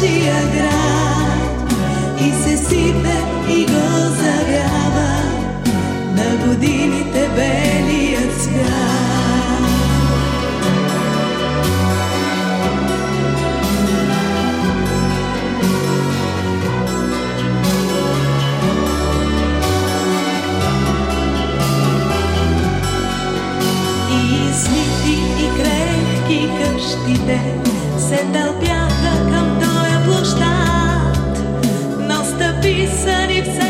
нашия град и се сипе и го завява на годините белият свят. И смити и крехки къщите се тълпяха към нощта, но стъпи са ни.